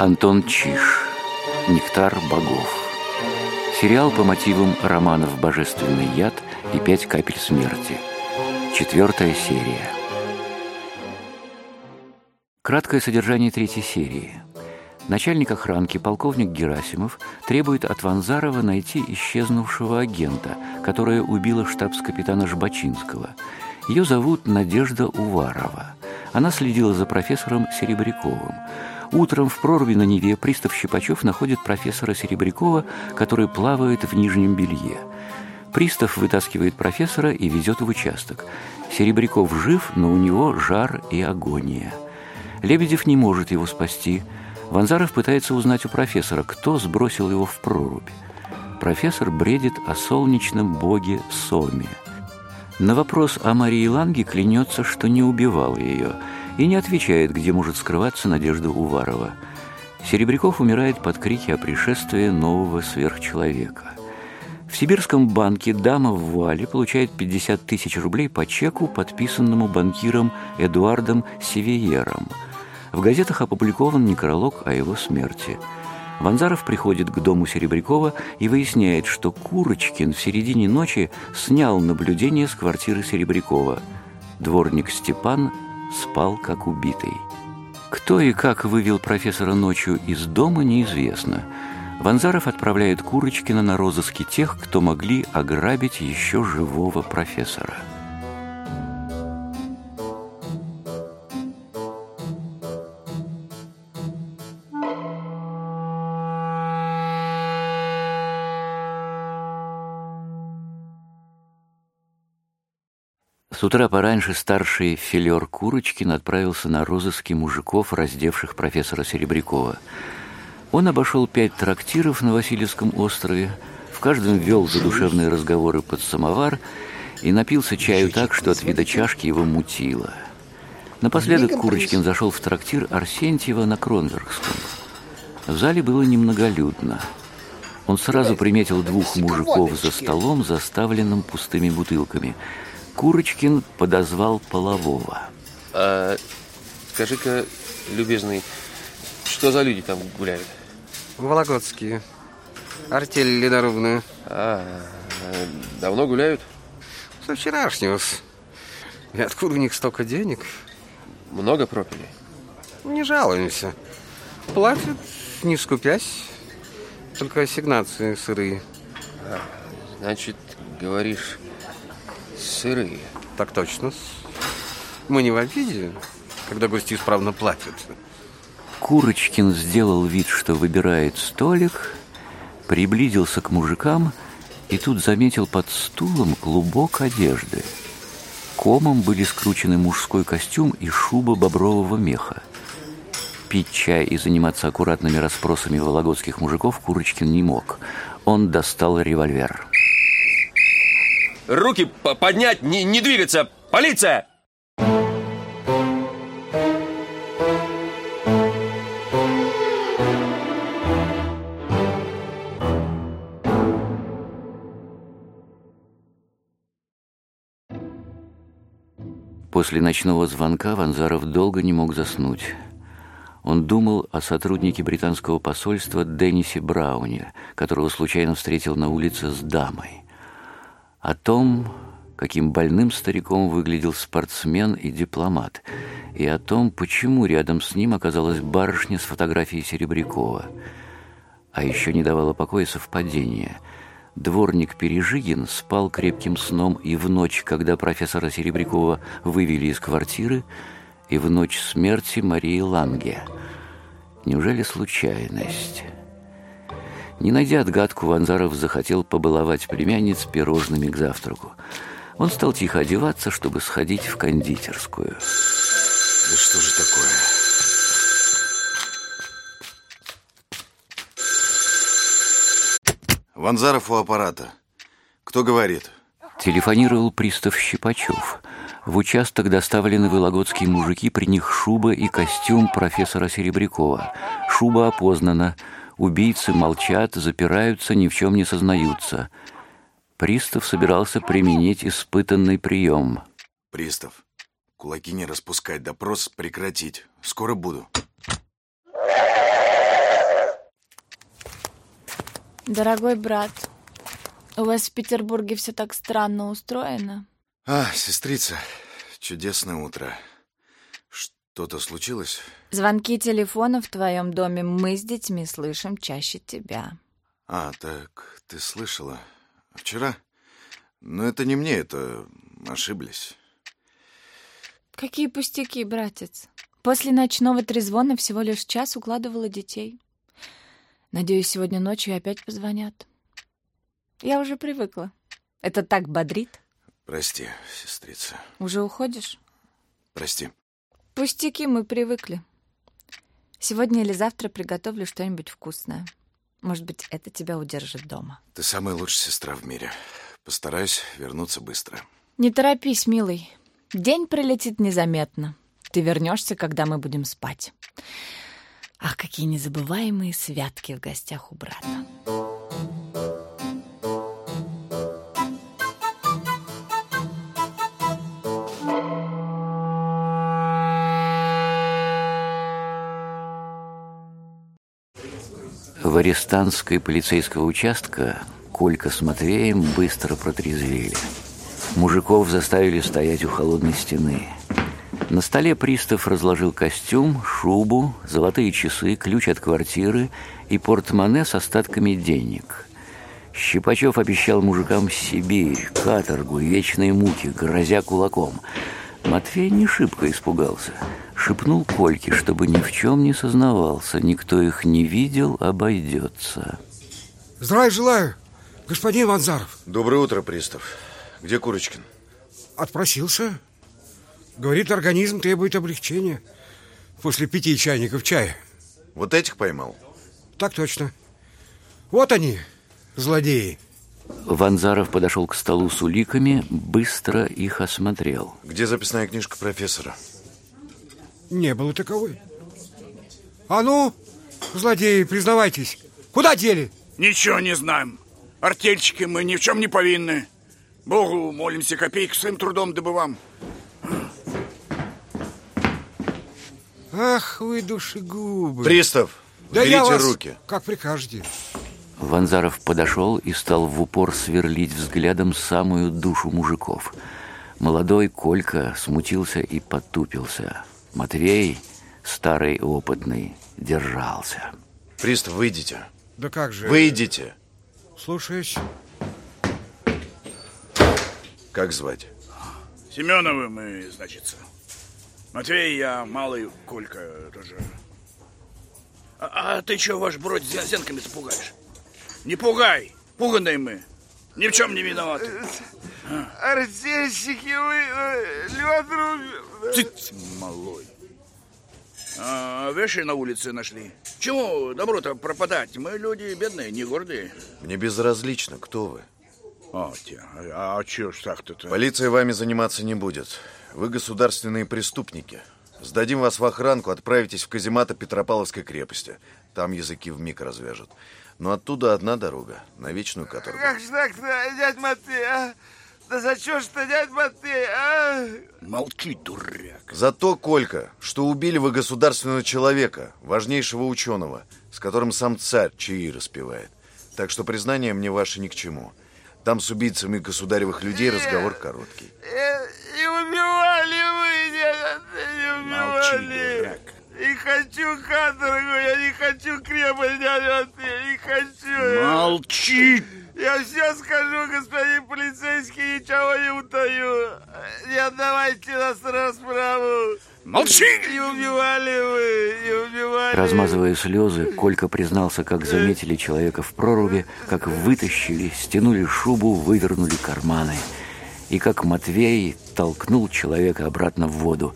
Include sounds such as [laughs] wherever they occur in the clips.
Антон Чиш. Нектар богов. Сериал по мотивам романов «Божественный яд» и «Пять капель смерти». Четвертая серия. Краткое содержание третьей серии. Начальник охранки, полковник Герасимов, требует от Ванзарова найти исчезнувшего агента, которая убила штабс-капитана Жбачинского. Ее зовут Надежда Уварова. Она следила за профессором Серебряковым. Утром в проруби на Неве пристав Щипачев находит профессора Серебрякова, который плавает в нижнем белье. Пристав вытаскивает профессора и везет в участок. Серебряков жив, но у него жар и агония. Лебедев не может его спасти. Ванзаров пытается узнать у профессора, кто сбросил его в прорубь. Профессор бредит о солнечном боге Соме. На вопрос о Марии Ланге клянется, что не убивал ее – и не отвечает, где может скрываться Надежда Уварова. Серебряков умирает под крики о пришествии нового сверхчеловека. В Сибирском банке дама в вуале получает 50 тысяч рублей по чеку, подписанному банкиром Эдуардом Севиером. В газетах опубликован некролог о его смерти. Ванзаров приходит к дому Серебрякова и выясняет, что Курочкин в середине ночи снял наблюдение с квартиры Серебрякова. Дворник Степан спал как убитый. Кто и как вывел профессора ночью из дома, неизвестно. Ванзаров отправляет Курочкина на розыски тех, кто могли ограбить еще живого профессора. С утра пораньше старший филер Курочкин отправился на розыски мужиков, раздевших профессора Серебрякова. Он обошел пять трактиров на Васильевском острове, в каждом вел задушевные разговоры под самовар и напился чаю так, что от вида чашки его мутило. Напоследок Курочкин зашел в трактир Арсентьева на Кронверкском. В зале было немноголюдно. Он сразу приметил двух мужиков за столом, заставленным пустыми бутылками – Курочкин подозвал полового. А, скажи-ка, любезный, что за люди там гуляют? Вологодские. Артель ледорубная. А, давно гуляют? Со вчерашнего. И откуда у них столько денег? Много пропили? Не жалуемся. Платят, не скупясь. Только ассигнации сырые. А, значит, говоришь, Сырые. Так точно. Мы не в обиде, когда гости исправно платят. Курочкин сделал вид, что выбирает столик, приблизился к мужикам и тут заметил под стулом клубок одежды. Комом были скручены мужской костюм и шуба бобрового меха. Пить чай и заниматься аккуратными расспросами вологодских мужиков Курочкин не мог. Он достал револьвер. Руки поднять, не, не двигаться! Полиция! После ночного звонка Ванзаров долго не мог заснуть. Он думал о сотруднике британского посольства Деннисе Брауне, которого случайно встретил на улице с дамой о том, каким больным стариком выглядел спортсмен и дипломат, и о том, почему рядом с ним оказалась барышня с фотографией Серебрякова. А еще не давало покоя совпадение. Дворник Пережигин спал крепким сном и в ночь, когда профессора Серебрякова вывели из квартиры, и в ночь смерти Марии Ланге. Неужели случайность? Не найдя отгадку, Ванзаров захотел побаловать племянниц пирожными к завтраку. Он стал тихо одеваться, чтобы сходить в кондитерскую. Да что же такое? Ванзаров у аппарата. Кто говорит? Телефонировал пристав Щипачев. В участок доставлены вологодские мужики, при них шуба и костюм профессора Серебрякова. Шуба опознана – Убийцы молчат, запираются, ни в чем не сознаются. Пристав собирался применить испытанный прием. Пристав, кулаки не распускать, допрос прекратить. Скоро буду. Дорогой брат, у вас в Петербурге все так странно устроено. А, сестрица, чудесное утро. Что-то случилось? Звонки телефона в твоем доме мы с детьми слышим чаще тебя. А, так ты слышала? Вчера? Но это не мне, это ошиблись. Какие пустяки, братец. После ночного трезвона всего лишь час укладывала детей. Надеюсь, сегодня ночью опять позвонят. Я уже привыкла. Это так бодрит. Прости, сестрица. Уже уходишь? Прости. Пустяки, мы привыкли. Сегодня или завтра приготовлю что-нибудь вкусное. Может быть, это тебя удержит дома. Ты самая лучшая сестра в мире. Постараюсь вернуться быстро. Не торопись, милый. День пролетит незаметно. Ты вернешься, когда мы будем спать. Ах, какие незабываемые святки в гостях у брата. В арестантской полицейского участка Колька с Матвеем быстро протрезвели. Мужиков заставили стоять у холодной стены. На столе пристав разложил костюм, шубу, золотые часы, ключ от квартиры и портмоне с остатками денег. Щипачев обещал мужикам Сибирь, каторгу вечные муки, грозя кулаком. Матвей не шибко испугался. Шепнул Кольке, чтобы ни в чем не сознавался. Никто их не видел, обойдется. Здравия желаю, господин Ванзаров. Доброе утро, пристав. Где Курочкин? Отпросился. Говорит, организм требует облегчения после пяти чайников чая. Вот этих поймал? Так точно. Вот они, злодеи. Ванзаров подошел к столу с уликами, быстро их осмотрел. Где записная книжка профессора? Не было таковой. А ну, злодеи, признавайтесь, куда дели? Ничего не знаем. Артельщики мы ни в чем не повинны. Богу молимся, копейку своим трудом добывам. Ах, вы душегубы. Пристав, да берите я вас, руки. как прикажете. Ванзаров подошел и стал в упор сверлить взглядом самую душу мужиков. Молодой Колька смутился и потупился. Матвей, старый и опытный, держался. Пристав, выйдите. Да как же? Выйдите. Слушаюсь. Как звать? Семеновы мы, значит. Матвей, я малый, Колька тоже. А, а ты что, ваш бродь, зенками запугаешь? Не пугай, пуганые мы. Ни в чем не виноваты. Артельщики вы, лед рубим. Ты малой. А, вещи на улице нашли. Чему добро-то пропадать? Мы люди бедные, не гордые. Мне безразлично, кто вы. А, те, а, а чё ж так-то? Полиция вами заниматься не будет. Вы государственные преступники. Сдадим вас в охранку, отправитесь в казематы Петропавловской крепости. Там языки вмиг развяжут. Но оттуда одна дорога, на вечную каторгу. Как же так-то, дядь Матвей, а? Да за что ж ты, дядь Матвей, а? Молчи, дурак. За то, Колька, что убили вы государственного человека, важнейшего ученого, с которым сам царь чаи распевает. Так что признание мне ваше ни к чему. Там с убийцами государевых людей разговор короткий. И убивали вы, дядя, не Молчи, убивали. дурак. Не хочу каторгу, я не хочу крепость, дядя Матвей, не хочу. Молчи! Я все скажу, господин полицейский, ничего не утаю. Не отдавайте нас на расправу. Молчи! Не убивали вы, не убивали. Размазывая слезы, Колька признался, как заметили человека в проруби, как вытащили, стянули шубу, вывернули карманы. И как Матвей толкнул человека обратно в воду.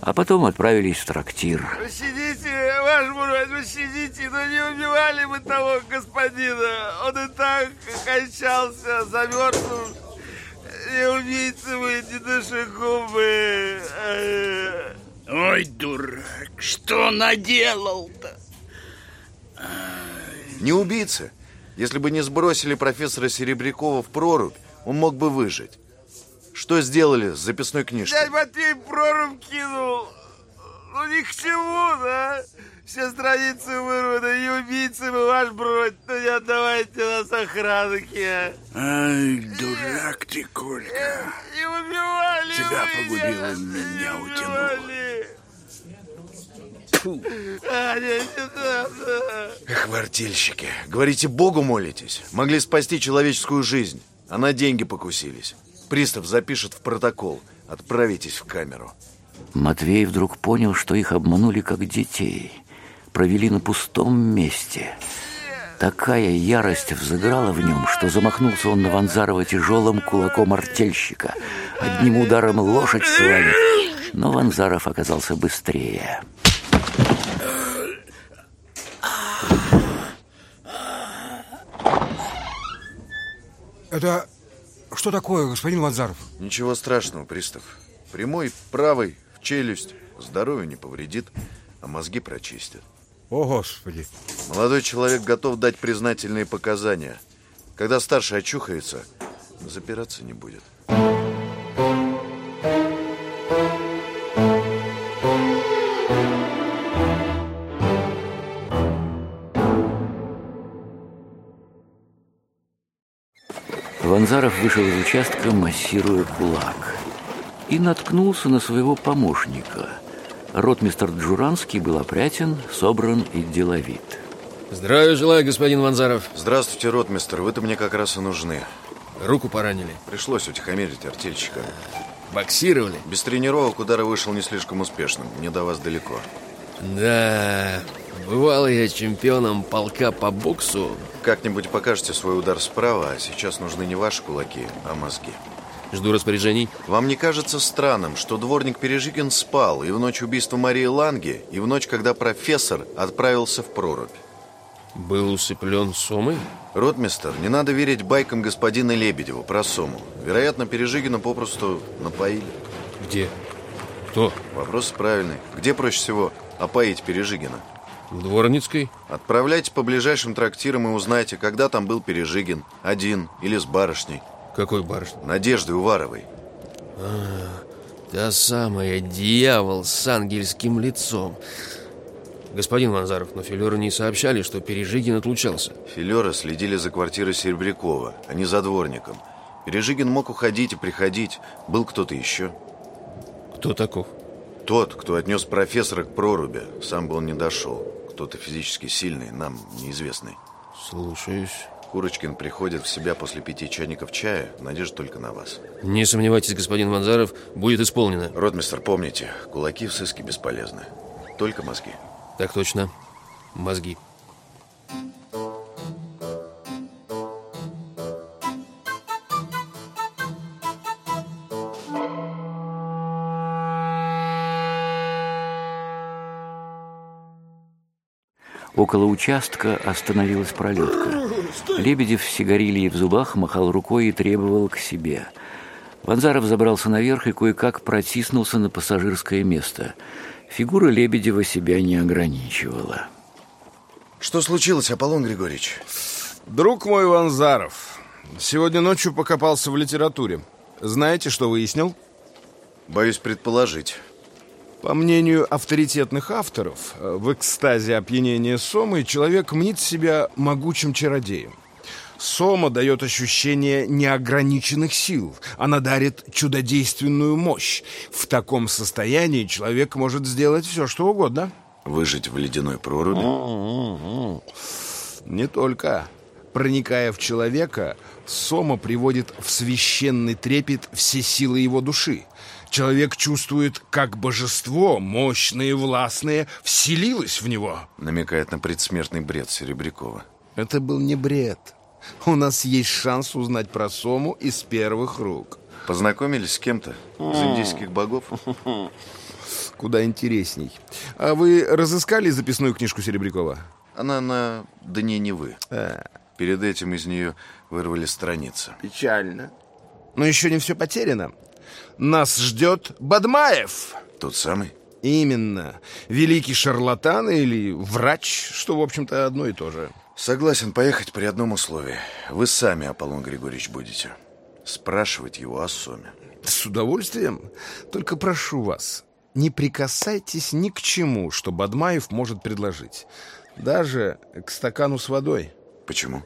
А потом отправились в трактир. Вы брат, вы сидите, но не убивали мы того господина. Он и так кончался замерзлым. Не убийцы вы, не душегубы. Ой, дурак, что наделал-то? Не убийца. Если бы не сбросили профессора Серебрякова в прорубь, он мог бы выжить. Что сделали с записной книжкой? Дядь Матвей прорубь кинул. Ну ни к чему, да? Все страницы вырваны, и убийцы мы, ваш бродь. Ну не отдавайте нас охранке. Ай, дурак ты, Колька. Не убивали Тебя вы погубила, меня, убивали. А, не, не надо. Эх, вы артельщики. Говорите, Богу молитесь. Могли спасти человеческую жизнь, а на деньги покусились. Пристав запишет в протокол. Отправитесь в камеру. Матвей вдруг понял, что их обманули как детей. Провели на пустом месте. Такая ярость взыграла в нем, что замахнулся он на Ванзарова тяжелым кулаком артельщика. Одним ударом лошадь свалит. Но Ванзаров оказался быстрее. Это что такое, господин Ванзаров? Ничего страшного, пристав. Прямой, правый, в челюсть. Здоровью не повредит, а мозги прочистит. О, Господи. Молодой человек готов дать признательные показания. Когда старший очухается, запираться не будет. Ванзаров вышел из участка, массируя кулак. И наткнулся на своего помощника. Ротмистр Джуранский был опрятен, собран и деловит. Здравия желаю, господин Ванзаров. Здравствуйте, ротмистр. Вы-то мне как раз и нужны. Руку поранили. Пришлось утихомирить артельщика. Боксировали? Без тренировок удар вышел не слишком успешным. Мне до вас далеко. Да, бывал я чемпионом полка по боксу. Как-нибудь покажете свой удар справа, а сейчас нужны не ваши кулаки, а мозги. Жду распоряжений. Вам не кажется странным, что дворник Пережигин спал и в ночь убийства Марии Ланге, и в ночь, когда профессор отправился в прорубь? Был усыплен сомой? Ротмистер, не надо верить байкам господина Лебедева про Сому. Вероятно, Пережигина попросту напоили. Где? Кто? Вопрос правильный. Где проще всего опоить Пережигина? В Дворницкой? Отправляйтесь по ближайшим трактирам и узнайте, когда там был Пережигин. Один или с барышней. Какой барышня? Надеждой Уваровой. Та самая дьявол с ангельским лицом. Господин Ванзаров, но филеры не сообщали, что Пережигин отлучался. Филеры следили за квартирой Серебрякова, а не за дворником. Пережигин мог уходить и приходить. Был кто-то еще. Кто таков? Тот, кто отнес профессора к проруби. Сам бы он не дошел. Кто-то физически сильный, нам неизвестный. Слушаюсь. Курочкин приходит в себя после пяти чайников чая. Надежда только на вас. Не сомневайтесь, господин Ванзаров, будет исполнено. Ротмистер, помните, кулаки в сыске бесполезны. Только мозги. Так точно. Мозги. Около участка остановилась пролетка. Лебедев с сигарилией в зубах махал рукой и требовал к себе. Ванзаров забрался наверх и кое-как протиснулся на пассажирское место. Фигура Лебедева себя не ограничивала. Что случилось, Аполлон Григорьевич? Друг мой Ванзаров, сегодня ночью покопался в литературе. Знаете, что выяснил? Боюсь предположить. По мнению авторитетных авторов, э, в экстазе опьянения Сомы человек мнит себя могучим чародеем. Сома дает ощущение неограниченных сил. Она дарит чудодейственную мощь. В таком состоянии человек может сделать все, что угодно. Выжить в ледяной проруби? Не только. Проникая в человека, Сома приводит в священный трепет все силы его души. Человек чувствует, как божество, мощное и властное, вселилось в него. Намекает на предсмертный бред Серебрякова. Это был не бред. У нас есть шанс узнать про Сому из первых рук. Познакомились с кем-то из индийских богов? [laughs] Куда интересней. А вы разыскали записную книжку Серебрякова? Она на дне Невы. Перед этим из нее вырвали страницы. Печально. Но еще не все потеряно. Нас ждет Бадмаев. Тот самый? Именно. Великий шарлатан или врач, что, в общем-то, одно и то же. Согласен поехать при одном условии. Вы сами, Аполлон Григорьевич, будете спрашивать его о Соме. С удовольствием. Только прошу вас, не прикасайтесь ни к чему, что Бадмаев может предложить. Даже к стакану с водой. Почему?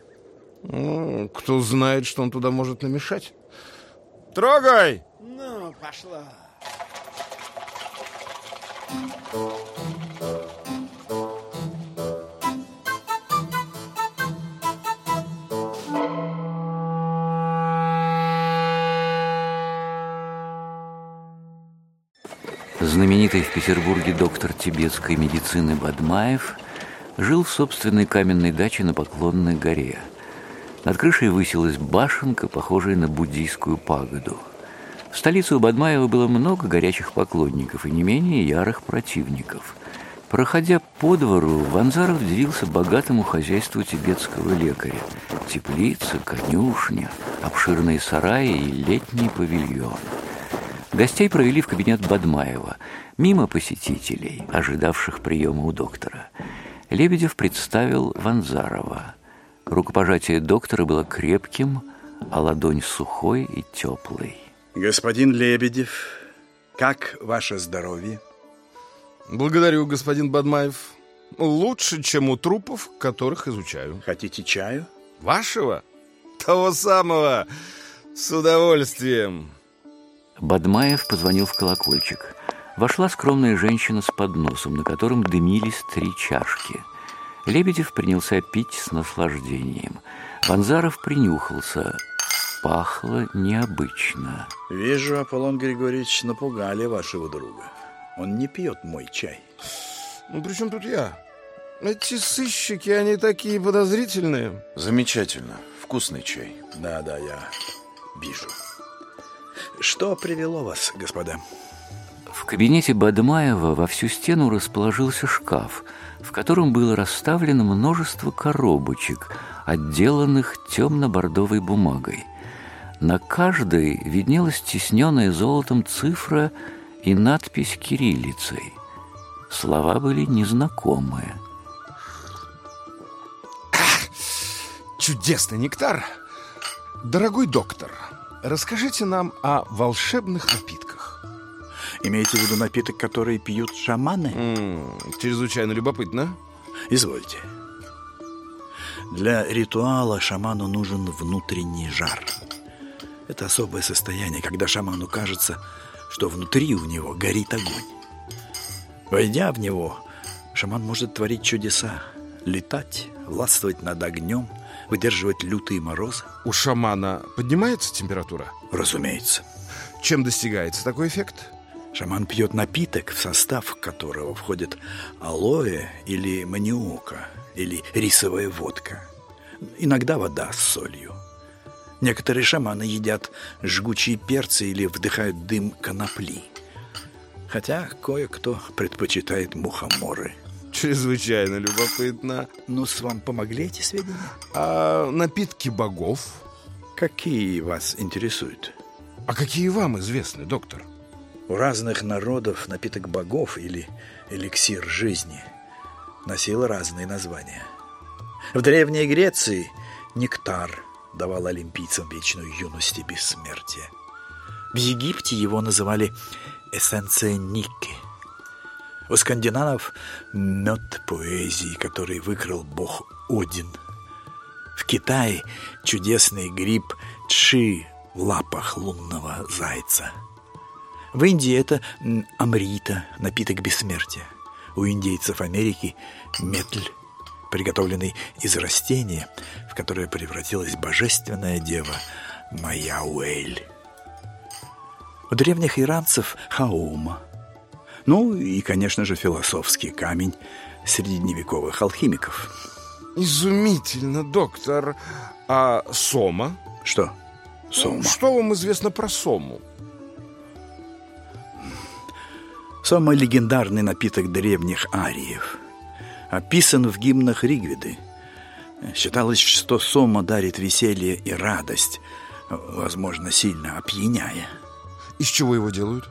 Ну, кто знает, что он туда может намешать. Трогай! Ну, пошла. Знаменитый в Петербурге доктор тибетской медицины Бадмаев жил в собственной каменной даче на Поклонной горе. Над крышей высилась башенка, похожая на буддийскую пагоду. В столице у Бадмаева было много горячих поклонников и не менее ярых противников. Проходя по двору, Ванзаров дивился богатому хозяйству тибетского лекаря. Теплица, конюшня, обширные сараи и летний павильон – Гостей провели в кабинет Бадмаева, мимо посетителей, ожидавших приема у доктора. Лебедев представил Ванзарова. Рукопожатие доктора было крепким, а ладонь сухой и теплой. Господин Лебедев, как ваше здоровье? Благодарю, господин Бадмаев. Лучше, чем у трупов, которых изучаю. Хотите чаю? Вашего? Того самого. С удовольствием. Бадмаев позвонил в колокольчик. Вошла скромная женщина с подносом, на котором дымились три чашки. Лебедев принялся пить с наслаждением. Ванзаров принюхался. Пахло необычно. Вижу, Аполлон Григорьевич, напугали вашего друга. Он не пьет мой чай. Ну, при чем тут я? Эти сыщики, они такие подозрительные. Замечательно. Вкусный чай. Да, да, я вижу. Что привело вас, господа? В кабинете Бадмаева во всю стену расположился шкаф, в котором было расставлено множество коробочек, отделанных темно-бордовой бумагой. На каждой виднелась тисненная золотом цифра и надпись кириллицей. Слова были незнакомые. [coughs] Чудесный нектар! Дорогой доктор, Расскажите нам о волшебных напитках. Имеете в виду напиток, который пьют шаманы? М-м, чрезвычайно любопытно. Извольте. Для ритуала шаману нужен внутренний жар. Это особое состояние, когда шаману кажется, что внутри у него горит огонь. Войдя в него, шаман может творить чудеса, летать, властвовать над огнем – выдерживать лютые морозы. У шамана поднимается температура? Разумеется. Чем достигается такой эффект? Шаман пьет напиток, в состав которого входит алоэ или маниока, или рисовая водка. Иногда вода с солью. Некоторые шаманы едят жгучие перцы или вдыхают дым конопли. Хотя кое-кто предпочитает мухоморы – Чрезвычайно любопытно. Ну, с вам помогли эти сведения? А напитки богов? Какие вас интересуют? А какие вам известны, доктор? У разных народов напиток богов или эликсир жизни носил разные названия. В Древней Греции нектар давал олимпийцам вечную юность и бессмертие. В Египте его называли эссенция Ники – у скандинавов мед поэзии, который выкрал бог Один. В Китае чудесный гриб Чи в лапах лунного зайца. В Индии это амрита, напиток бессмертия. У индейцев Америки метль, приготовленный из растения, в которое превратилась божественная дева Майауэль. У древних иранцев хаума – ну и, конечно же, философский камень средневековых алхимиков. Изумительно, доктор. А Сома? Что? Сома? Что вам известно про Сому? Сома – легендарный напиток древних ариев. Описан в гимнах Ригведы. Считалось, что Сома дарит веселье и радость, возможно, сильно опьяняя. Из чего его делают?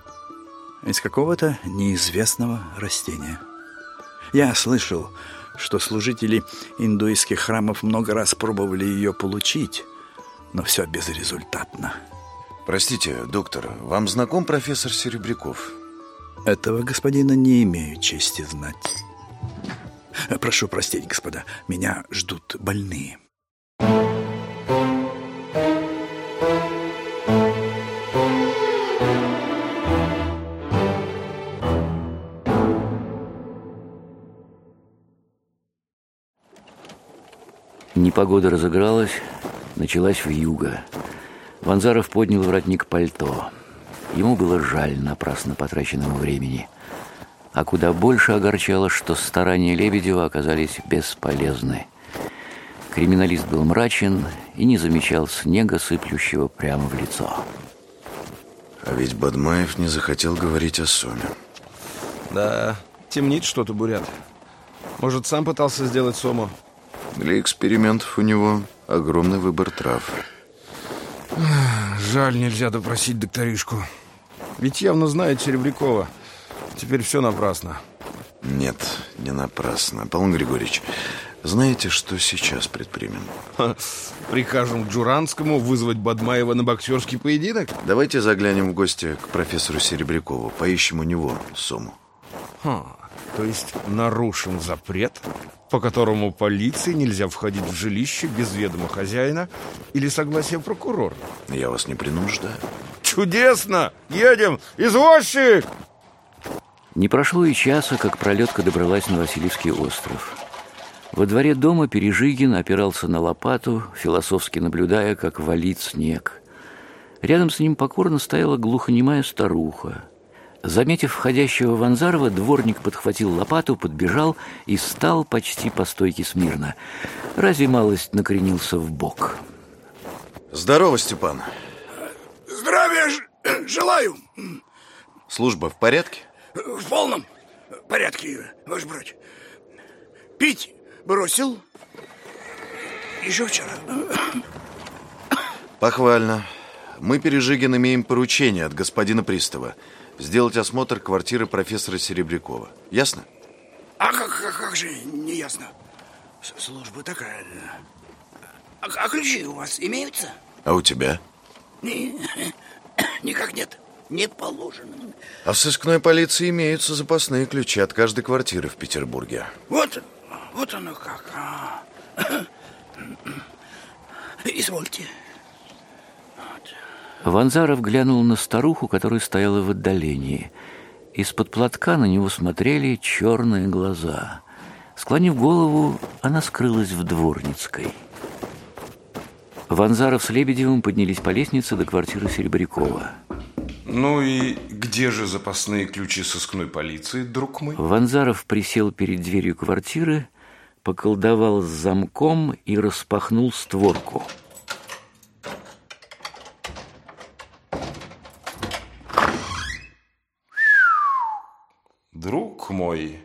из какого-то неизвестного растения. Я слышал, что служители индуистских храмов много раз пробовали ее получить, но все безрезультатно. Простите, доктор, вам знаком профессор Серебряков? Этого господина не имею чести знать. Прошу простить, господа, меня ждут больные. Непогода разыгралась, началась вьюга. Ванзаров поднял воротник пальто. Ему было жаль напрасно потраченного времени. А куда больше огорчало, что старания Лебедева оказались бесполезны. Криминалист был мрачен и не замечал снега, сыплющего прямо в лицо. А ведь Бадмаев не захотел говорить о Соме. Да, темнит что-то, Бурят. Может, сам пытался сделать Сому? Для экспериментов у него огромный выбор трав. Жаль, нельзя допросить докторишку. Ведь явно знает Серебрякова. Теперь все напрасно. Нет, не напрасно. Павел Григорьевич, знаете, что сейчас предпримем? Ха, Прикажем Джуранскому вызвать Бадмаева на боксерский поединок? Давайте заглянем в гости к профессору Серебрякову. Поищем у него Сому. Ха, то есть нарушим запрет, по которому полиции нельзя входить в жилище без ведома хозяина или согласия прокурора. Я вас не принуждаю. Чудесно! Едем! Извозчик! Не прошло и часа, как пролетка добралась на Васильевский остров. Во дворе дома Пережигин опирался на лопату, философски наблюдая, как валит снег. Рядом с ним покорно стояла глухонемая старуха. Заметив входящего Ванзарова, дворник подхватил лопату, подбежал и стал почти по стойке смирно. Разве малость накренился в бок. Здорово, Степан. [clears throat] Желаю. Служба в порядке? В полном порядке, ваш брать. Пить бросил еще вчера. [clears throat] Похвально. Мы, Пережигин, имеем поручение от господина Пристава сделать осмотр квартиры профессора Серебрякова. Ясно? А как, как, как же, не ясно. Служба такая. А, а ключи у вас имеются? А у тебя? Ни- [coughs] никак нет. Не положено. А в сыскной полиции имеются запасные ключи от каждой квартиры в Петербурге. Вот, вот оно как. А. [coughs] Извольте. Ванзаров глянул на старуху, которая стояла в отдалении. Из-под платка на него смотрели черные глаза. Склонив голову, она скрылась в дворницкой. Ванзаров с Лебедевым поднялись по лестнице до квартиры Серебрякова. Ну и где же запасные ключи сыскной полиции, друг мой? Ванзаров присел перед дверью квартиры, поколдовал с замком и распахнул створку. Друг мой,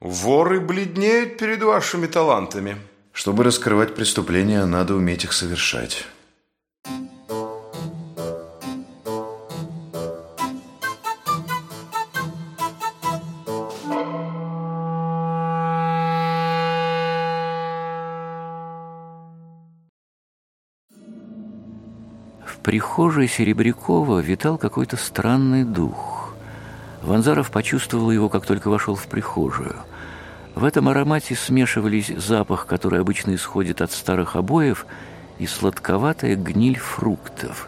воры бледнеют перед вашими талантами. Чтобы раскрывать преступления, надо уметь их совершать. В прихожей Серебрякова витал какой-то странный дух. Ванзаров почувствовал его, как только вошел в прихожую. В этом аромате смешивались запах, который обычно исходит от старых обоев, и сладковатая гниль фруктов.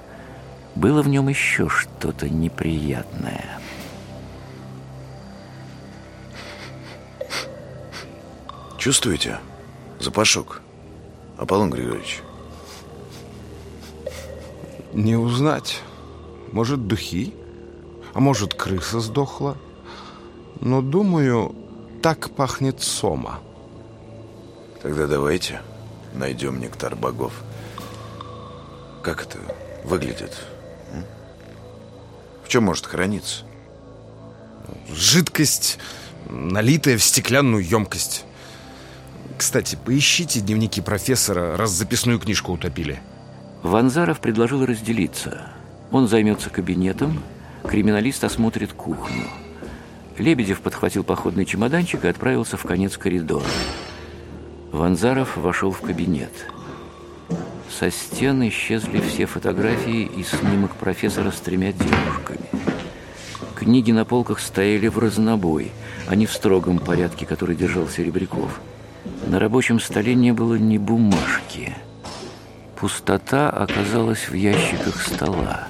Было в нем еще что-то неприятное. Чувствуете? Запашок. Аполлон Григорьевич. Не узнать. Может, духи? А может, крыса сдохла? Но, думаю, так пахнет сома. Тогда давайте найдем нектар богов. Как это выглядит? В чем может храниться? Жидкость, налитая в стеклянную емкость. Кстати, поищите дневники профессора, раз записную книжку утопили. Ванзаров предложил разделиться. Он займется кабинетом, криминалист осмотрит кухню. Лебедев подхватил походный чемоданчик и отправился в конец коридора. Ванзаров вошел в кабинет. Со стен исчезли все фотографии и снимок профессора с тремя девушками. Книги на полках стояли в разнобой, а не в строгом порядке, который держал Серебряков. На рабочем столе не было ни бумажки. Пустота оказалась в ящиках стола.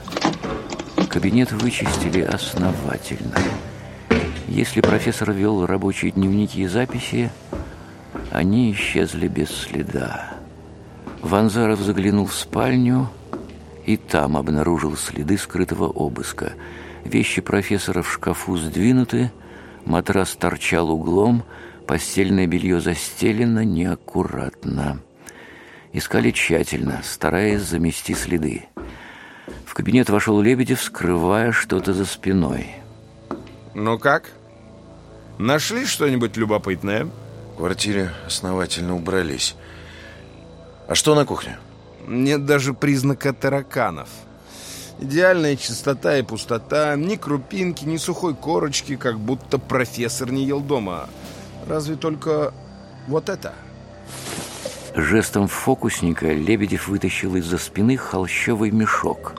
Кабинет вычистили основательно. Если профессор вел рабочие дневники и записи, они исчезли без следа. Ванзаров заглянул в спальню и там обнаружил следы скрытого обыска. Вещи профессора в шкафу сдвинуты, матрас торчал углом, постельное белье застелено неаккуратно. Искали тщательно, стараясь замести следы. В кабинет вошел Лебедев, скрывая что-то за спиной. Ну как? Нашли что-нибудь любопытное? В квартире основательно убрались. А что на кухне? Нет даже признака тараканов. Идеальная чистота и пустота, ни крупинки, ни сухой корочки, как будто профессор не ел дома. Разве только вот это. Жестом фокусника Лебедев вытащил из-за спины холщовый мешок.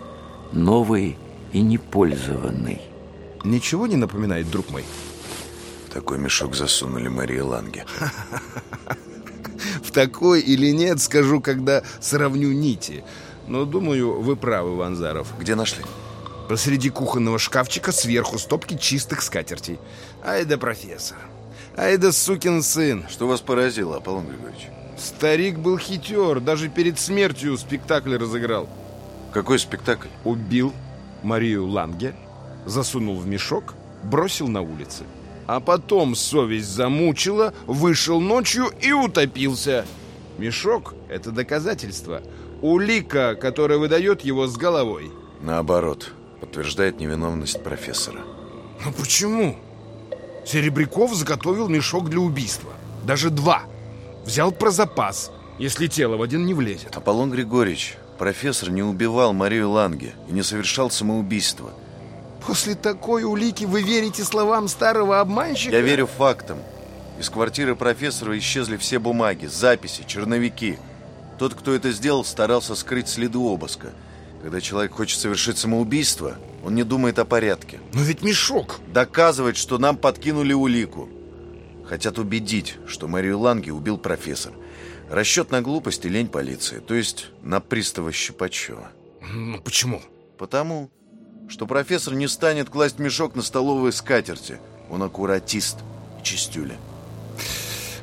Новый и непользованный. Ничего не напоминает, друг мой? Такой мешок засунули Мария Ланге. В такой или нет, скажу, когда сравню нити. Но, думаю, вы правы, Ванзаров. Где нашли? Посреди кухонного шкафчика сверху стопки чистых скатертей. Ай да профессор. Ай да сукин сын. Что вас поразило, Аполлон Григорьевич? Старик был хитер, даже перед смертью спектакль разыграл. Какой спектакль? Убил Марию Ланге, засунул в мешок, бросил на улице. А потом совесть замучила, вышел ночью и утопился. Мешок — это доказательство. Улика, которая выдает его с головой. Наоборот, подтверждает невиновность профессора. Но почему? Серебряков заготовил мешок для убийства. Даже два. Взял про запас, если тело в один не влезет. Аполлон Григорьевич, профессор не убивал Марию Ланге и не совершал самоубийство. После такой улики вы верите словам старого обманщика? Я верю фактам. Из квартиры профессора исчезли все бумаги, записи, черновики. Тот, кто это сделал, старался скрыть следы обыска. Когда человек хочет совершить самоубийство, он не думает о порядке. Но ведь мешок... Доказывать, что нам подкинули улику. Хотят убедить, что Марию Ланге убил профессор. Расчет на глупость и лень полиции, то есть на пристава Щипачева. Ну почему? Потому что профессор не станет класть мешок на столовые скатерти. Он аккуратист и чистюля.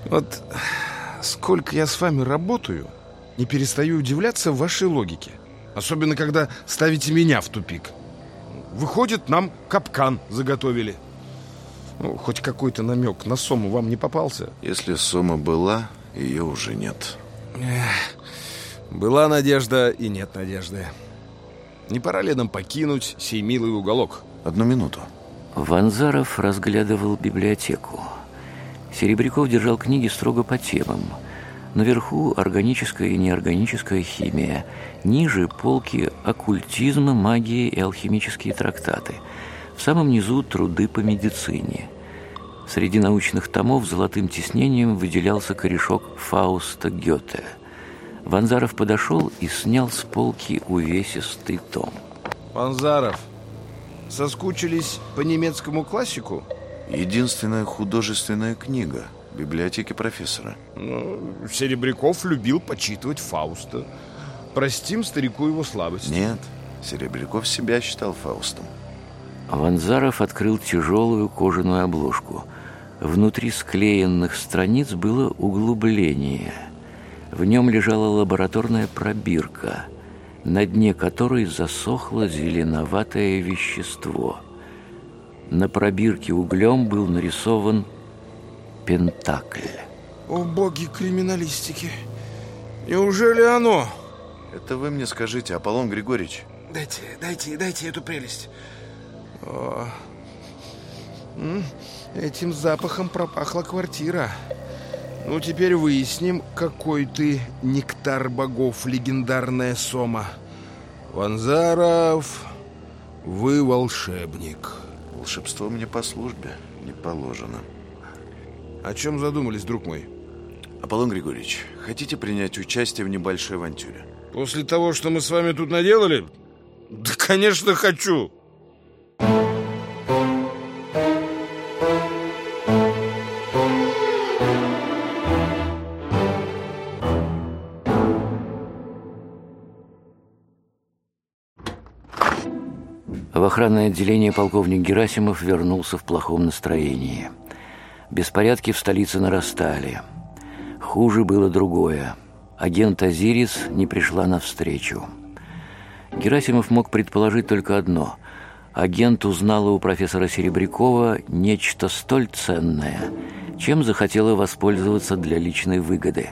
Вот сколько я с вами работаю, не перестаю удивляться вашей логике. Особенно, когда ставите меня в тупик. Выходит, нам капкан заготовили. Ну, хоть какой-то намек на Сому вам не попался? Если Сома была, ее уже нет. Эх, была надежда и нет надежды. Не пора ли нам покинуть сей милый уголок? Одну минуту. Ванзаров разглядывал библиотеку. Серебряков держал книги строго по темам. Наверху органическая и неорганическая химия. Ниже полки оккультизма, магии и алхимические трактаты. В самом низу труды по медицине. Среди научных томов золотым тиснением выделялся корешок Фауста Гёте. Ванзаров подошел и снял с полки увесистый том. Ванзаров, соскучились по немецкому классику? Единственная художественная книга в библиотеке профессора. Ну, Серебряков любил почитывать Фауста. Простим старику его слабость. Нет, Серебряков себя считал Фаустом. Ванзаров открыл тяжелую кожаную обложку. Внутри склеенных страниц было углубление. В нем лежала лабораторная пробирка, на дне которой засохло зеленоватое вещество. На пробирке углем был нарисован пентакль. О, боги криминалистики! Неужели оно? Это вы мне скажите, Аполлон Григорьевич. Дайте, дайте, дайте эту прелесть. О, этим запахом пропахла квартира. Ну, теперь выясним, какой ты нектар богов, легендарная Сома. Ванзаров, вы волшебник. Волшебство мне по службе не положено. О чем задумались, друг мой? Аполлон Григорьевич, хотите принять участие в небольшой авантюре? После того, что мы с вами тут наделали? Да, конечно, хочу. Охранное отделение полковник Герасимов вернулся в плохом настроении. Беспорядки в столице нарастали. Хуже было другое. Агент Азирис не пришла навстречу. Герасимов мог предположить только одно. Агент узнала у профессора Серебрякова нечто столь ценное, чем захотела воспользоваться для личной выгоды.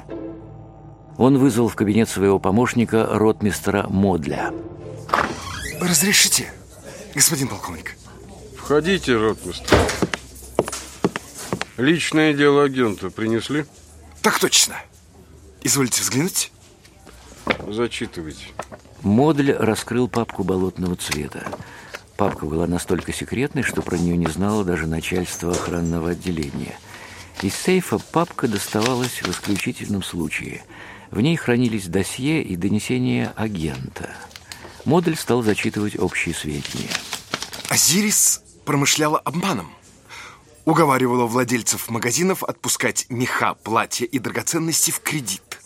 Он вызвал в кабинет своего помощника ротмистера Модля. «Разрешите, господин полковник?» «Входите, ротмистер». Личное дело агента принесли? Так точно. Извольте взглянуть. Зачитывайте. Модль раскрыл папку болотного цвета. Папка была настолько секретной, что про нее не знало даже начальство охранного отделения. Из сейфа папка доставалась в исключительном случае. В ней хранились досье и донесения агента. Модель стал зачитывать общие сведения. Азирис промышляла обманом уговаривала владельцев магазинов отпускать меха, платья и драгоценности в кредит,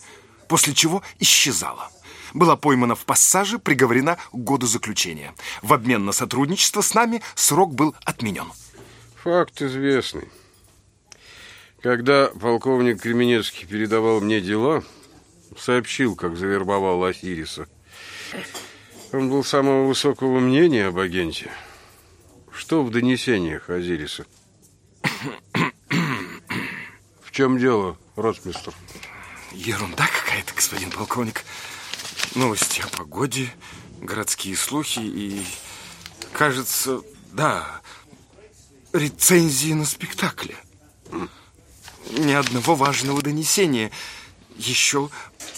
после чего исчезала. Была поймана в пассаже, приговорена к году заключения. В обмен на сотрудничество с нами срок был отменен. Факт известный. Когда полковник Кременецкий передавал мне дела, сообщил, как завербовал Осириса. Он был самого высокого мнения об агенте. Что в донесениях Азириса? В чем дело, ротмистр? Ерунда какая-то, господин полковник. Новости о погоде, городские слухи и, кажется, да, рецензии на спектакле. Ни одного важного донесения. Еще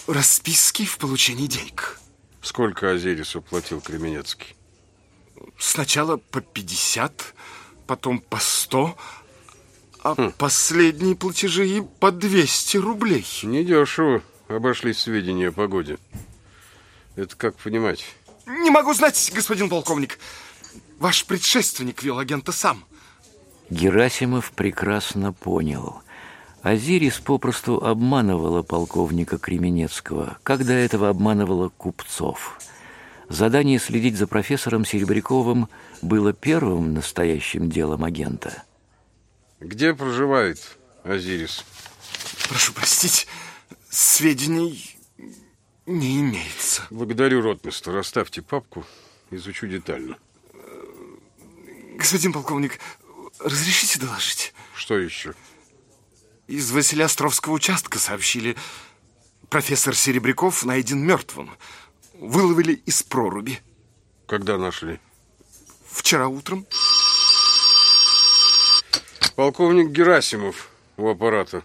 расписки в получении денег. Сколько Азерису платил Кременецкий? Сначала по 50, потом по 100, а хм. последние платежи и по 200 рублей. Недешево обошлись сведения о погоде. Это как понимать? Не могу знать, господин полковник. Ваш предшественник вел агента сам. Герасимов прекрасно понял. Азирис попросту обманывала полковника Кременецкого, когда этого обманывала купцов. Задание следить за профессором Серебряковым было первым настоящим делом агента – где проживает Азирис? Прошу простить, сведений не имеется. Благодарю, ротмистр. Оставьте папку, изучу детально. Господин полковник, разрешите доложить? Что еще? Из Василиостровского участка сообщили, профессор Серебряков найден мертвым. Выловили из проруби. Когда нашли? Вчера утром. Полковник Герасимов у аппарата.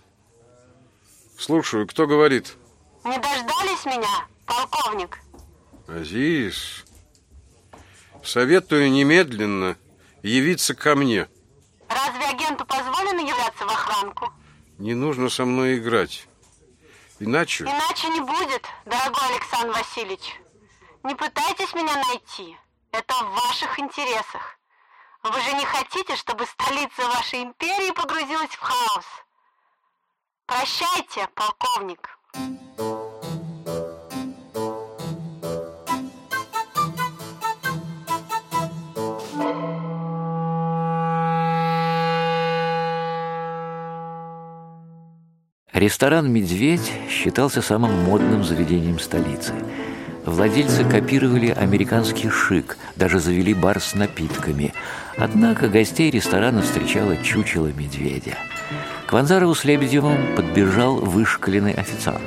Слушаю, кто говорит? Не дождались меня, полковник? Азиз, советую немедленно явиться ко мне. Разве агенту позволено являться в охранку? Не нужно со мной играть. Иначе... Иначе не будет, дорогой Александр Васильевич. Не пытайтесь меня найти. Это в ваших интересах. Вы же не хотите, чтобы столица вашей империи погрузилась в хаос? Прощайте, полковник. Ресторан «Медведь» считался самым модным заведением столицы. Владельцы копировали американский шик, даже завели бар с напитками. Однако гостей ресторана встречало чучело медведя. К Ванзарову с Лебедевым подбежал вышкаленный официант.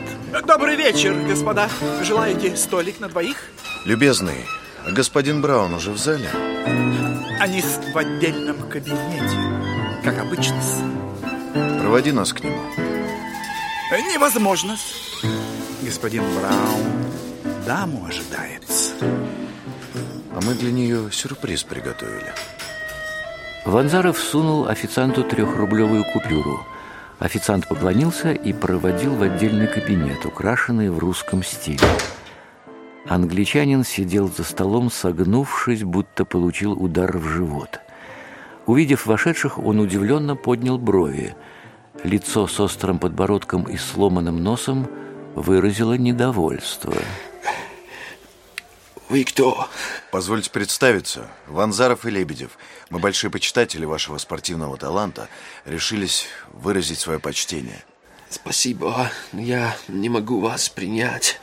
Добрый вечер, господа. Желаете столик на двоих? Любезный, господин Браун уже в зале? Они в отдельном кабинете, как обычно. Проводи нас к нему. Невозможно. Господин Браун даму ожидается. А мы для нее сюрприз приготовили. Ванзаров сунул официанту трехрублевую купюру. Официант поклонился и проводил в отдельный кабинет, украшенный в русском стиле. Англичанин сидел за столом, согнувшись, будто получил удар в живот. Увидев вошедших, он удивленно поднял брови. Лицо с острым подбородком и сломанным носом выразило недовольство. Вы кто? Позвольте представиться. Ванзаров и Лебедев. Мы большие почитатели вашего спортивного таланта. Решились выразить свое почтение. Спасибо, я не могу вас принять.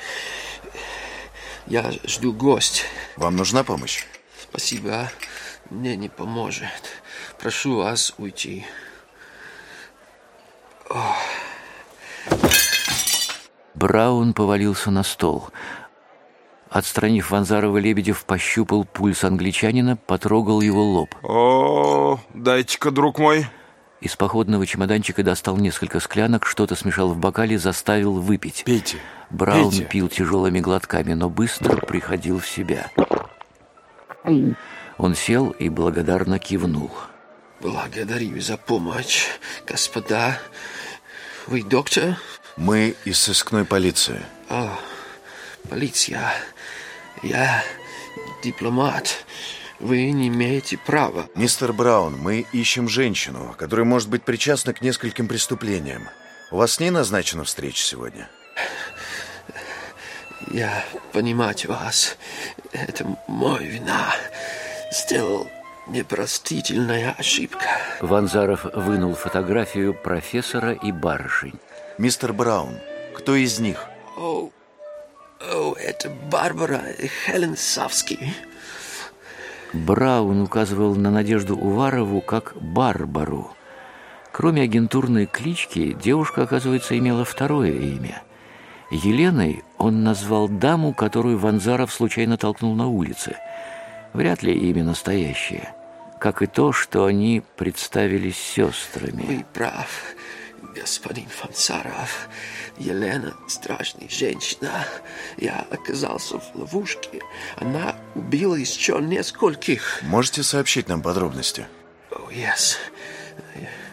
Я жду гость. Вам нужна помощь? Спасибо, мне не поможет. Прошу вас уйти. Ох. Браун повалился на стол. Отстранив Ванзарова, Лебедев пощупал пульс англичанина, потрогал его лоб. О, дайте-ка, друг мой. Из походного чемоданчика достал несколько склянок, что-то смешал в бокале, заставил выпить. Пейте. Браун пейте. пил тяжелыми глотками, но быстро приходил в себя. Он сел и благодарно кивнул. Благодарю за помощь, господа. Вы доктор? Мы из сыскной полиции. О, полиция. Я дипломат. Вы не имеете права. Мистер Браун, мы ищем женщину, которая может быть причастна к нескольким преступлениям. У вас с ней назначена встреча сегодня? Я понимаю вас. Это мой вина. Сделал непростительная ошибка. Ванзаров вынул фотографию профессора и барышень. Мистер Браун, кто из них? О, о, это Барбара Хелен Савский. Браун указывал на Надежду Уварову как Барбару. Кроме агентурной клички, девушка, оказывается, имела второе имя. Еленой он назвал даму, которую Ванзаров случайно толкнул на улице. Вряд ли имя настоящее. Как и то, что они представились сестрами. Вы прав, господин Фансаров. Елена страшная женщина. Я оказался в ловушке. Она убила еще нескольких. Можете сообщить нам подробности? О, oh, yes.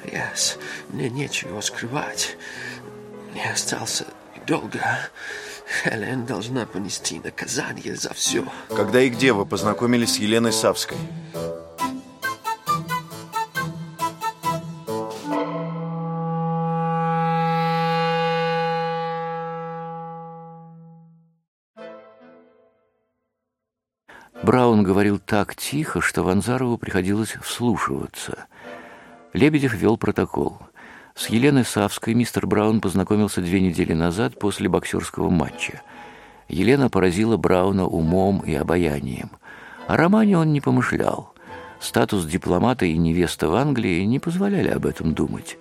Yes. Мне нечего скрывать. Не остался долго. Хелен должна понести наказание за все. Когда и где вы познакомились с Еленой Савской? Говорил так тихо, что Ванзарову приходилось вслушиваться. Лебедев вел протокол. С Еленой Савской мистер Браун познакомился две недели назад после боксерского матча. Елена поразила Брауна умом и обаянием. О романе он не помышлял. Статус дипломата и невеста в Англии не позволяли об этом думать.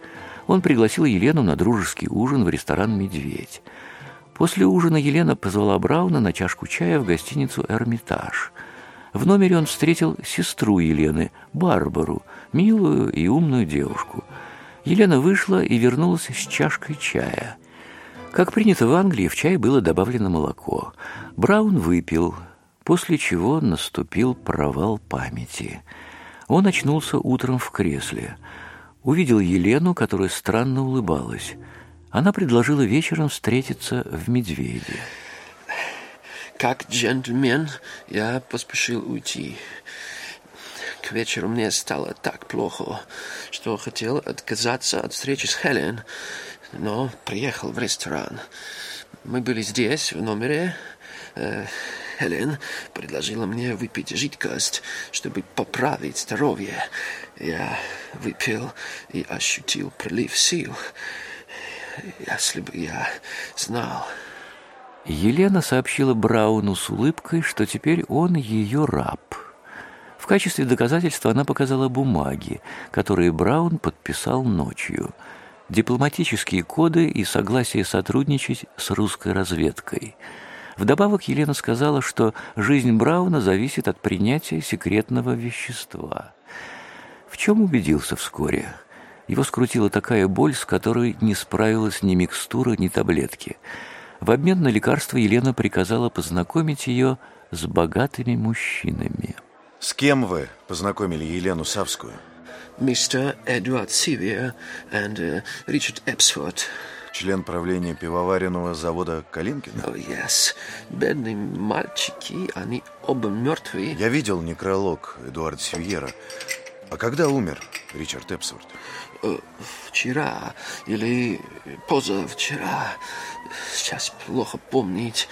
Он пригласил Елену на дружеский ужин в ресторан «Медведь». После ужина Елена позвала Брауна на чашку чая в гостиницу «Эрмитаж». В номере он встретил сестру Елены, Барбару, милую и умную девушку. Елена вышла и вернулась с чашкой чая. Как принято в Англии, в чай было добавлено молоко. Браун выпил, после чего наступил провал памяти. Он очнулся утром в кресле. Увидел Елену, которая странно улыбалась. Она предложила вечером встретиться в «Медведе». Как джентльмен я поспешил уйти. К вечеру мне стало так плохо, что хотел отказаться от встречи с Хелен, но приехал в ресторан. Мы были здесь, в номере. Э, Хелен предложила мне выпить жидкость, чтобы поправить здоровье. Я выпил и ощутил прилив сил. Если бы я знал... Елена сообщила Брауну с улыбкой, что теперь он ее раб. В качестве доказательства она показала бумаги, которые Браун подписал ночью. Дипломатические коды и согласие сотрудничать с русской разведкой. Вдобавок Елена сказала, что жизнь Брауна зависит от принятия секретного вещества. В чем убедился вскоре? Его скрутила такая боль, с которой не справилась ни микстура, ни таблетки – в обмен на лекарство Елена приказала познакомить ее с богатыми мужчинами. С кем вы познакомили Елену Савскую? Мистер Эдуард Сивер и Ричард Эпсфорд. Член правления пивоваренного завода Калинкина? О, oh, yes. Бедные мальчики, они оба мертвые. Я видел некролог Эдуарда Сивьера. А когда умер Ричард Эпсворт? Вчера или позавчера, сейчас плохо помнить,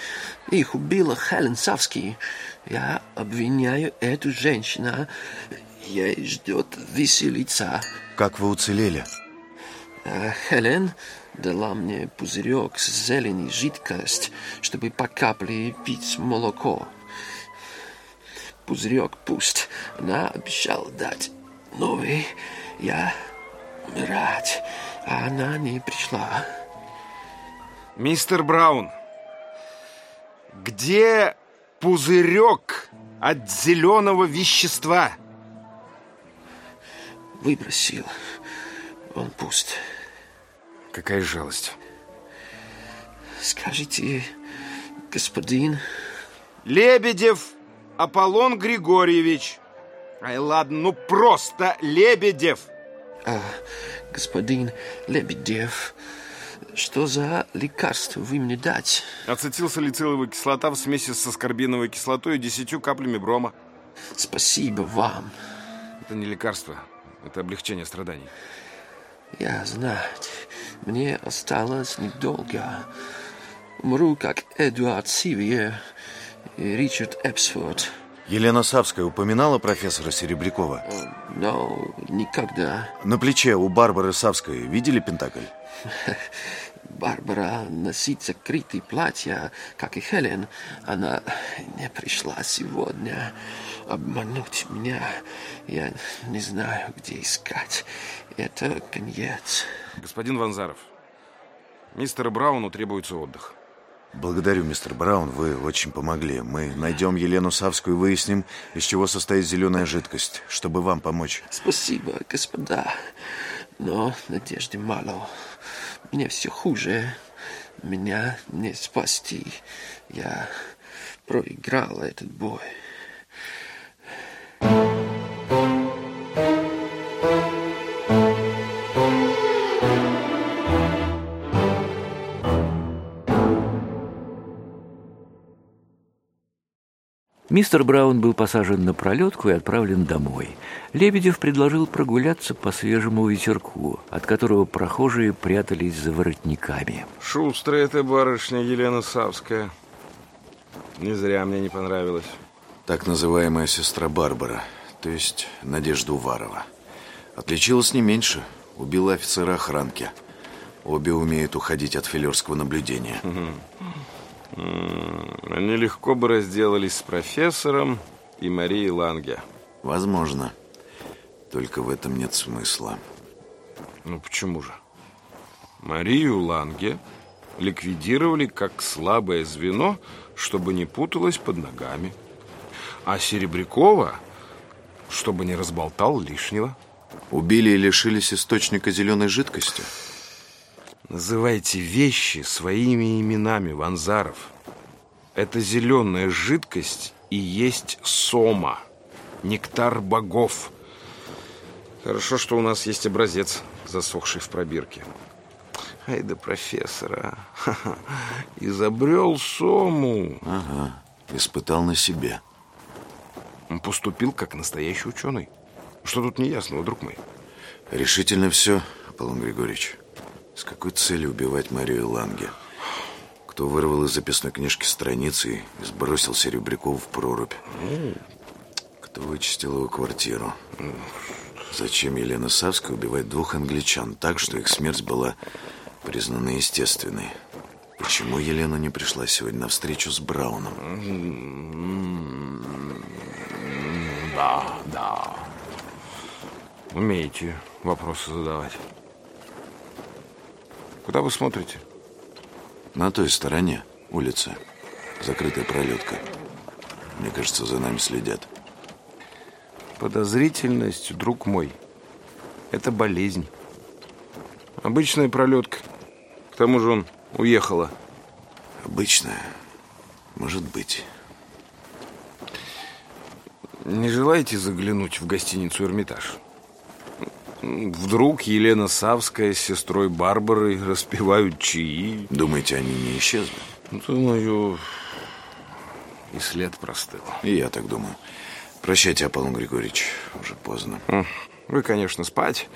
их убила Хелен Савский. Я обвиняю эту женщину. Ей ждет веселиться. Как вы уцелели? Э, Хелен дала мне пузырек с зеленой жидкость, чтобы по капле пить молоко. Пузырек пуст. Она обещала дать новый. Я рад, а она не пришла. Мистер Браун, где пузырек от зеленого вещества? Выбросил. Он пуст. Какая жалость. Скажите, господин... Лебедев Аполлон Григорьевич. Ай, ладно, ну просто Лебедев. А, господин Лебедев, что за лекарство вы мне дать? Ацетилсалициловая кислота в смеси с аскорбиновой кислотой и десятью каплями брома. Спасибо вам. Это не лекарство, это облегчение страданий. Я знаю, мне осталось недолго. Умру, как Эдуард Сивьер и Ричард Эпсфорд. Елена Савская упоминала профессора Серебрякова? Но никогда. На плече у Барбары Савской видели Пентакль? [laughs] Барбара носит закрытые платья, как и Хелен. Она не пришла сегодня обмануть меня. Я не знаю, где искать. Это конец. Господин Ванзаров, мистеру Брауну требуется отдых. Благодарю, мистер Браун, вы очень помогли. Мы найдем Елену Савскую и выясним, из чего состоит зеленая жидкость, чтобы вам помочь. Спасибо, господа. Но надежды мало. Мне все хуже. Меня не спасти. Я проиграл этот бой. Мистер Браун был посажен на пролетку и отправлен домой. Лебедев предложил прогуляться по свежему ветерку, от которого прохожие прятались за воротниками. Шустрая эта барышня Елена Савская. Не зря мне не понравилось. Так называемая сестра Барбара, то есть Надежда Уварова. Отличилась не меньше, убила офицера охранки. Обе умеют уходить от филерского наблюдения. Они легко бы разделались с профессором и Марией Ланге. Возможно. Только в этом нет смысла. Ну почему же? Марию Ланге ликвидировали как слабое звено, чтобы не путалась под ногами. А Серебрякова, чтобы не разболтал лишнего. Убили и лишились источника зеленой жидкости? Называйте вещи своими именами, Ванзаров. Это зеленая жидкость и есть сома, нектар богов. Хорошо, что у нас есть образец, засохший в пробирке. Ай да профессора. Изобрел сому. Ага, испытал на себе. Он поступил как настоящий ученый. Что тут неясного, друг мой? Решительно все, Аполлон Григорьевич. С какой целью убивать Марию Ланге? Кто вырвал из записной книжки страницы и сбросил Серебрякова в прорубь? Кто вычистил его квартиру? Зачем Елена Савская убивать двух англичан так, что их смерть была признана естественной? Почему Елена не пришла сегодня на встречу с Брауном? Да, да. Умеете вопросы задавать. Куда вы смотрите? На той стороне улицы. Закрытая пролетка. Мне кажется, за нами следят. Подозрительность, друг мой, это болезнь. Обычная пролетка. К тому же он уехала. Обычная? Может быть. Не желаете заглянуть в гостиницу «Эрмитаж»? Вдруг Елена Савская с сестрой Барбарой распевают чаи. Думаете, они не исчезли? Думаю, и след простыл. И я так думаю. Прощайте, Аполлон Григорьевич, уже поздно. Вы, конечно, спать,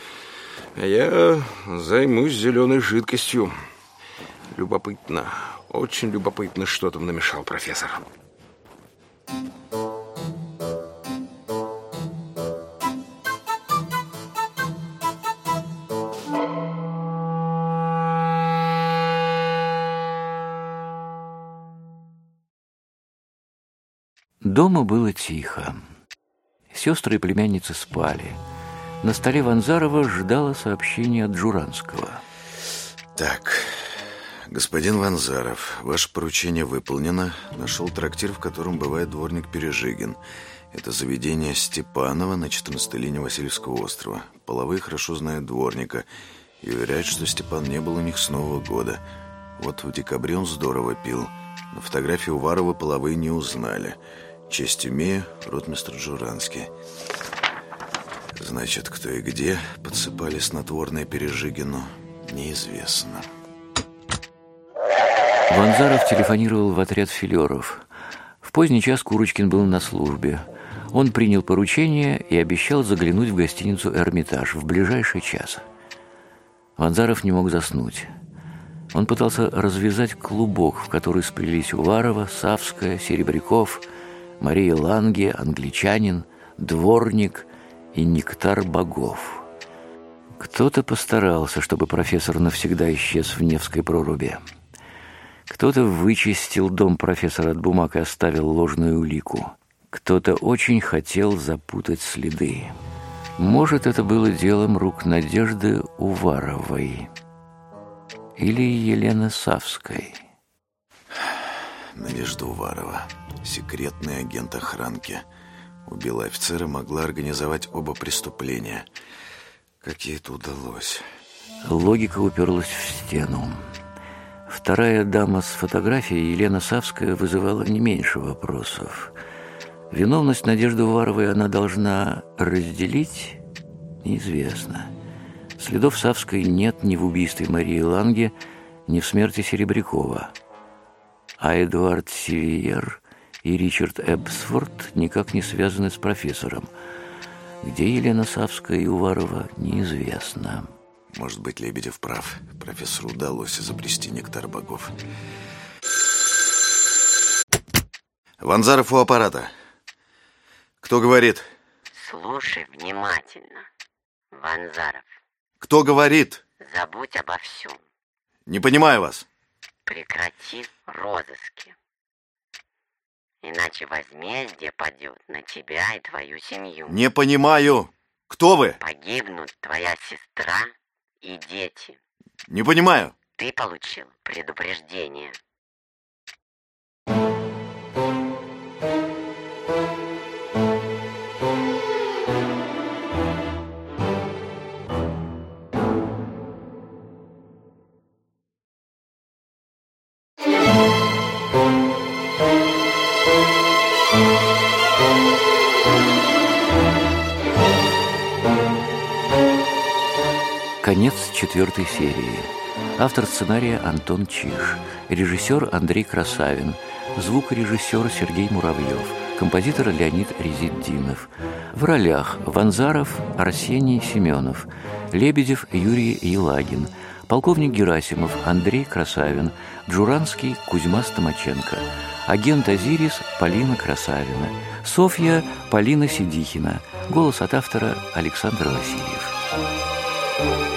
а я займусь зеленой жидкостью. Любопытно, очень любопытно, что там намешал профессор. Дома было тихо. Сестры и племянницы спали. На столе Ванзарова ждало сообщение от Джуранского. Так, господин Ванзаров, ваше поручение выполнено. Нашел трактир, в котором бывает дворник Пережигин. Это заведение Степанова на 14-й линии Васильевского острова. Половые хорошо знают дворника и уверяют, что Степан не был у них с Нового года. Вот в декабре он здорово пил. На фотографии Уварова половые не узнали. Честь имею, ротмистр Джуранский. Значит, кто и где подсыпали снотворное Пережигину, неизвестно. Ванзаров телефонировал в отряд филеров. В поздний час Курочкин был на службе. Он принял поручение и обещал заглянуть в гостиницу «Эрмитаж» в ближайший час. Ванзаров не мог заснуть. Он пытался развязать клубок, в который сплелись Уварова, Савская, Серебряков, Мария Ланге, англичанин, дворник и нектар богов. Кто-то постарался, чтобы профессор навсегда исчез в Невской проруби. Кто-то вычистил дом профессора от бумаг и оставил ложную улику. Кто-то очень хотел запутать следы. Может, это было делом рук Надежды Уваровой или Елены Савской. Надежда Уварова, секретный агент охранки. Убила офицера, могла организовать оба преступления. Как ей это удалось? Логика уперлась в стену. Вторая дама с фотографией, Елена Савская, вызывала не меньше вопросов. Виновность Надежды Уваровой она должна разделить? Неизвестно. Следов Савской нет ни в убийстве Марии Ланге, ни в смерти Серебрякова. А Эдуард Сивиер и Ричард Эбсфорд никак не связаны с профессором. Где Елена Савская и Уварова, неизвестно. Может быть, Лебедев прав. Профессору удалось изобрести нектар богов. Ванзаров у аппарата. Кто говорит? Слушай внимательно, Ванзаров. Кто говорит? Забудь обо всем. Не понимаю вас. Прекрати розыски. Иначе возмездие падет на тебя и твою семью. Не понимаю. Кто вы? Погибнут твоя сестра и дети. Не понимаю. Ты получил предупреждение. Четвертой серии. Автор сценария Антон Чиж. Режиссер Андрей Красавин. Звукорежиссер Сергей Муравьев. Композитор Леонид Резиддинов. В ролях Ванзаров Арсений Семенов. Лебедев Юрий Елагин. Полковник Герасимов Андрей Красавин. Джуранский Кузьма Стомаченко. Агент Азирис Полина Красавина. Софья Полина Сидихина. Голос от автора Александр Васильев.